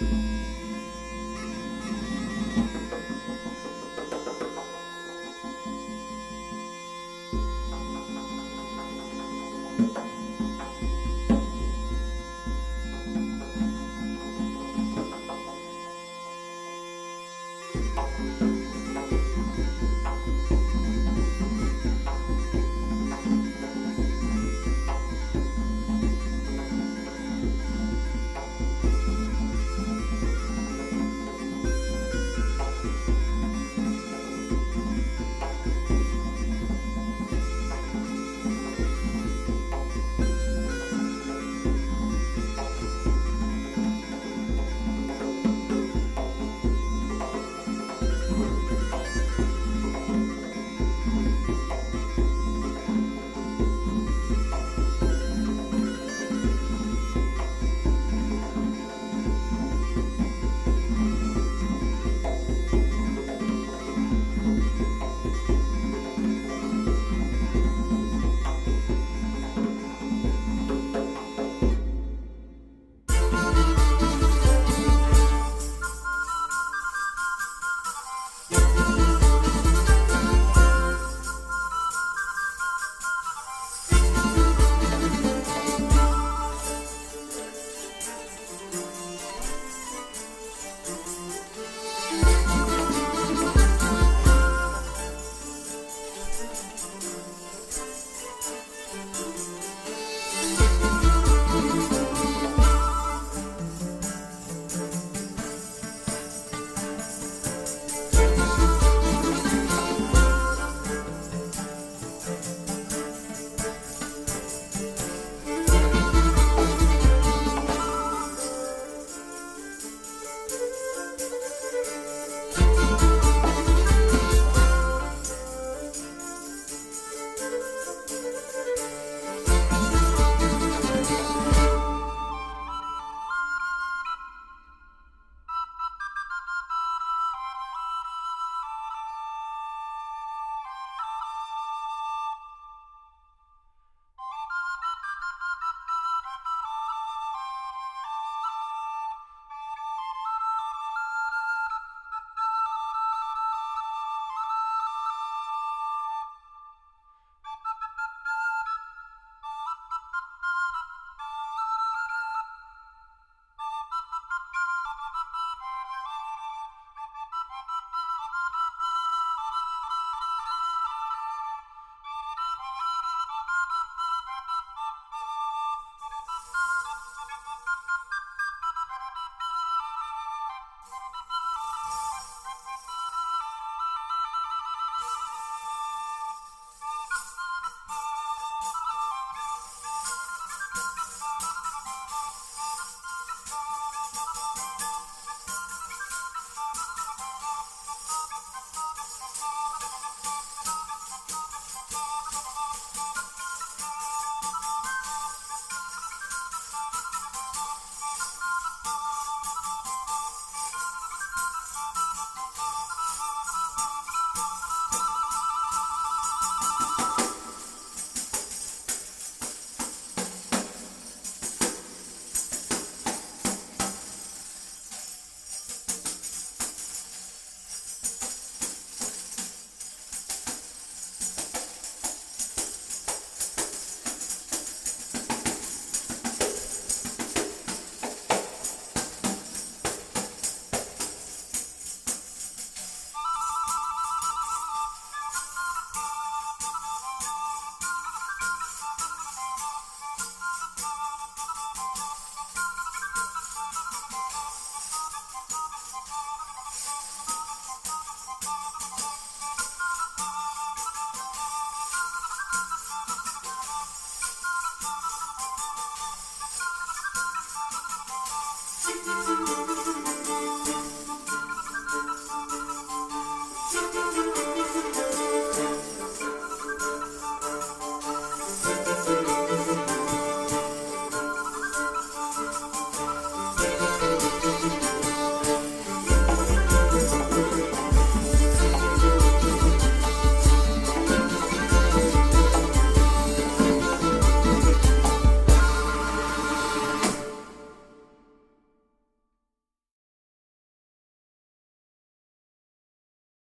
うん。